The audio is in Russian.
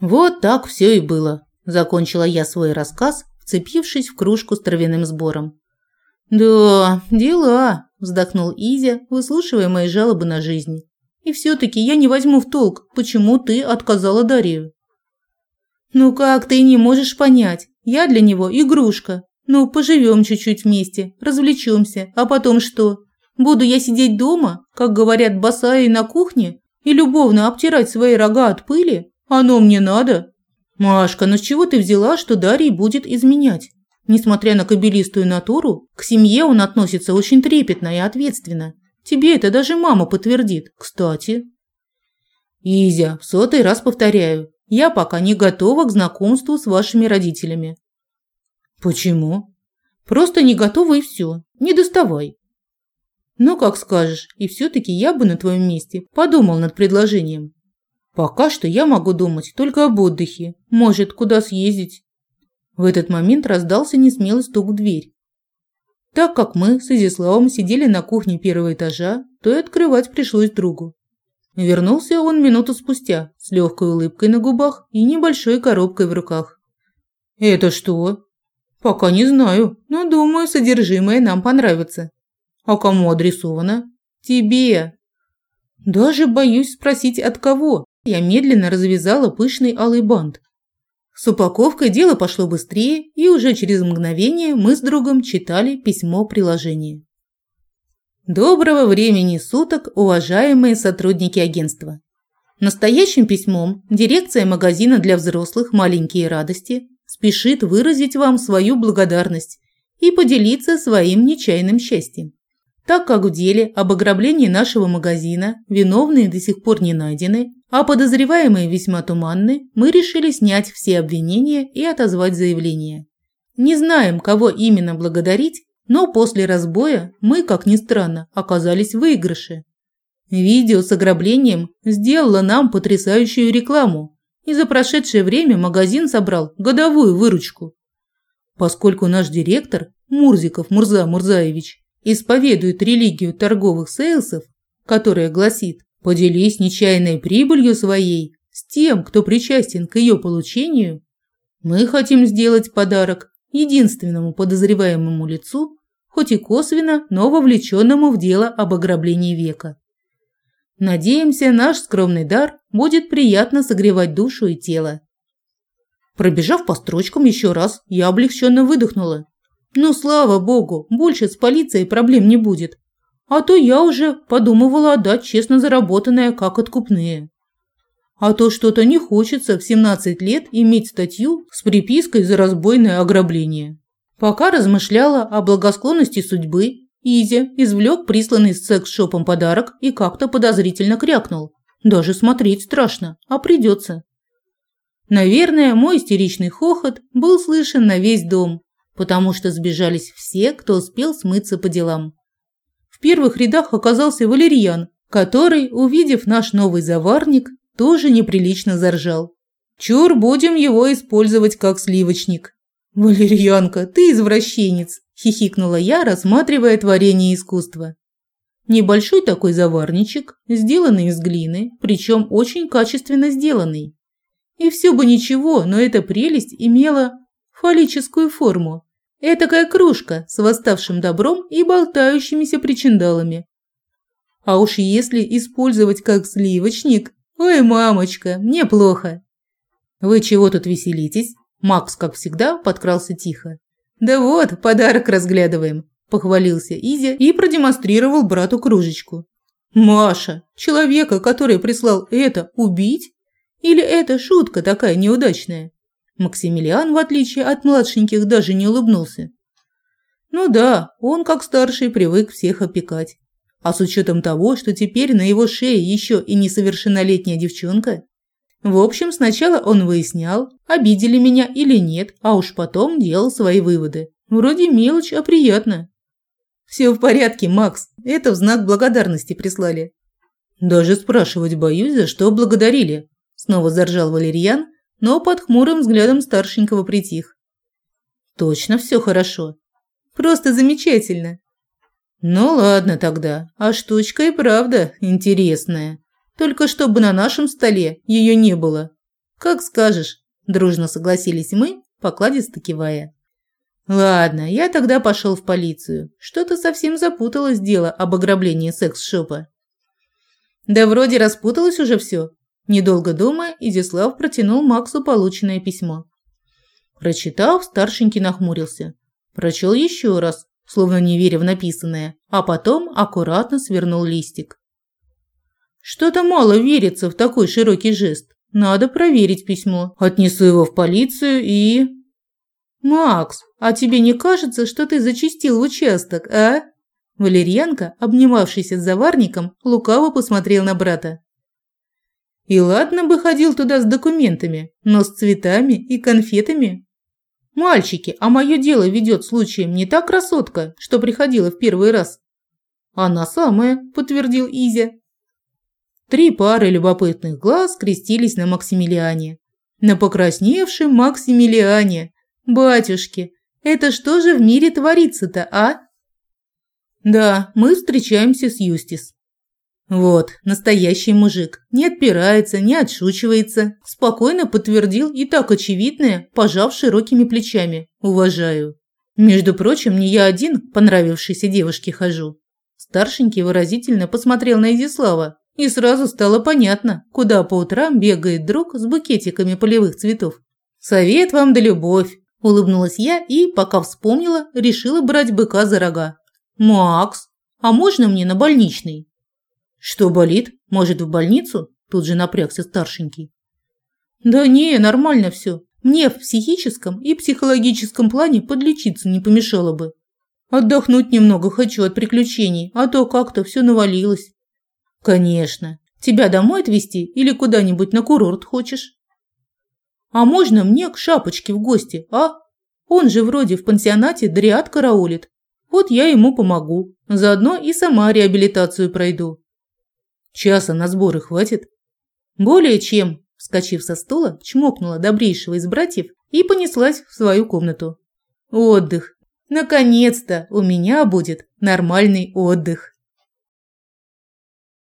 Вот так все и было, закончила я свой рассказ, вцепившись в кружку с травяным сбором. Да, дела, вздохнул Изя, выслушивая мои жалобы на жизнь. И все таки я не возьму в толк, почему ты отказала Дарью. Ну как ты не можешь понять? Я для него игрушка. Ну, поживем чуть-чуть вместе, развлечемся, а потом что? Буду я сидеть дома, как говорят, босая на кухне, и любовно обтирать свои рога от пыли? Оно мне надо? Машка, ну с чего ты взяла, что Дарий будет изменять? Несмотря на кабелистую натуру, к семье он относится очень трепетно и ответственно. Тебе это даже мама подтвердит, кстати. Изя, в сотый раз повторяю, я пока не готова к знакомству с вашими родителями. Почему? Просто не готова и все. Не доставай. Ну, как скажешь, и все-таки я бы на твоем месте подумал над предложением. Пока что я могу думать только об отдыхе. Может, куда съездить? В этот момент раздался несмелый стук в дверь. Так как мы с Изиславом сидели на кухне первого этажа, то и открывать пришлось другу. Вернулся он минуту спустя, с легкой улыбкой на губах и небольшой коробкой в руках. «Это что?» «Пока не знаю, но думаю, содержимое нам понравится». «А кому адресовано?» «Тебе». «Даже боюсь спросить, от кого». Я медленно развязала пышный алый бант. С упаковкой дело пошло быстрее, и уже через мгновение мы с другом читали письмо приложения. Доброго времени суток, уважаемые сотрудники агентства. Настоящим письмом дирекция магазина для взрослых «Маленькие радости» спешит выразить вам свою благодарность и поделиться своим нечаянным счастьем. Так как в деле об ограблении нашего магазина виновные до сих пор не найдены, а подозреваемые весьма туманны, мы решили снять все обвинения и отозвать заявление. Не знаем, кого именно благодарить, но после разбоя мы, как ни странно, оказались в выигрыше. Видео с ограблением сделало нам потрясающую рекламу, и за прошедшее время магазин собрал годовую выручку. Поскольку наш директор, Мурзиков Мурза Мурзаевич, исповедует религию торговых сейлсов, которая гласит «поделись нечаянной прибылью своей с тем, кто причастен к ее получению», мы хотим сделать подарок единственному подозреваемому лицу, хоть и косвенно, но вовлеченному в дело об ограблении века. Надеемся, наш скромный дар будет приятно согревать душу и тело. Пробежав по строчкам еще раз, я облегченно выдохнула. Ну, слава богу, больше с полицией проблем не будет. А то я уже подумывала отдать честно заработанное как откупные. А то что-то не хочется в 17 лет иметь статью с припиской за разбойное ограбление. Пока размышляла о благосклонности судьбы, Изя извлек присланный с секс-шопом подарок и как-то подозрительно крякнул. Даже смотреть страшно, а придется. Наверное, мой истеричный хохот был слышен на весь дом, потому что сбежались все, кто успел смыться по делам. В первых рядах оказался Валерьян, который, увидев наш новый заварник, тоже неприлично заржал. Чур будем его использовать как сливочник. Валерьянка, ты извращенец, хихикнула я, рассматривая творение искусства. Небольшой такой заварничек, сделанный из глины, причем очень качественно сделанный. И все бы ничего, но эта прелесть имела фаллическую форму. Этакая кружка с восставшим добром и болтающимися причиндалами. А уж если использовать как сливочник, ой, мамочка, мне плохо. Вы чего тут веселитесь? Макс, как всегда, подкрался тихо. Да вот, подарок разглядываем, похвалился Изя и продемонстрировал брату кружечку. Маша, человека, который прислал это, убить? Или это шутка такая неудачная? Максимилиан, в отличие от младшеньких, даже не улыбнулся. Ну да, он как старший привык всех опекать. А с учетом того, что теперь на его шее еще и несовершеннолетняя девчонка. В общем, сначала он выяснял, обидели меня или нет, а уж потом делал свои выводы. Вроде мелочь, а приятно. Все в порядке, Макс. Это в знак благодарности прислали. Даже спрашивать боюсь, за что благодарили. Снова заржал Валерьян, но под хмурым взглядом старшенького притих. Точно все хорошо. Просто замечательно. Ну ладно тогда, а штучка и правда интересная. Только чтобы на нашем столе ее не было. Как скажешь, дружно согласились мы, покладисто кивая. Ладно, я тогда пошел в полицию. Что-то совсем запуталось дело об ограблении секс-шопа. Да вроде распуталось уже все. Недолго думая, Изяслав протянул Максу полученное письмо. Прочитав, старшенький нахмурился. Прочел еще раз, словно не веря в написанное, а потом аккуратно свернул листик. Что-то мало верится в такой широкий жест. Надо проверить письмо. Отнесу его в полицию и... Макс, а тебе не кажется, что ты зачистил участок, а? Валерьянка, обнимавшийся с заварником, лукаво посмотрел на брата. И ладно бы ходил туда с документами, но с цветами и конфетами. Мальчики, а мое дело ведет случаем не та красотка, что приходила в первый раз. Она самая, подтвердил Изя. Три пары любопытных глаз крестились на Максимилиане. На покрасневшем Максимилиане. Батюшки, это что же в мире творится-то, а? Да, мы встречаемся с Юстис. Вот, настоящий мужик. Не отпирается, не отшучивается. Спокойно подтвердил и так очевидное, пожав широкими плечами. Уважаю. Между прочим, не я один понравившейся девушке хожу. Старшенький выразительно посмотрел на Изислава, и сразу стало понятно, куда по утрам бегает друг с букетиками полевых цветов. «Совет вам да любовь!» – улыбнулась я и, пока вспомнила, решила брать быка за рога. «Макс, а можно мне на больничный?» «Что болит? Может, в больницу?» Тут же напрягся старшенький. «Да не, нормально все. Мне в психическом и психологическом плане подлечиться не помешало бы. Отдохнуть немного хочу от приключений, а то как-то все навалилось». «Конечно. Тебя домой отвезти или куда-нибудь на курорт хочешь?» «А можно мне к Шапочке в гости, а? Он же вроде в пансионате дриад караулит. Вот я ему помогу. Заодно и сама реабилитацию пройду. Часа на сборы хватит? Более чем, вскочив со стула, чмокнула добрейшего из братьев и понеслась в свою комнату. Отдых. Наконец-то у меня будет нормальный отдых.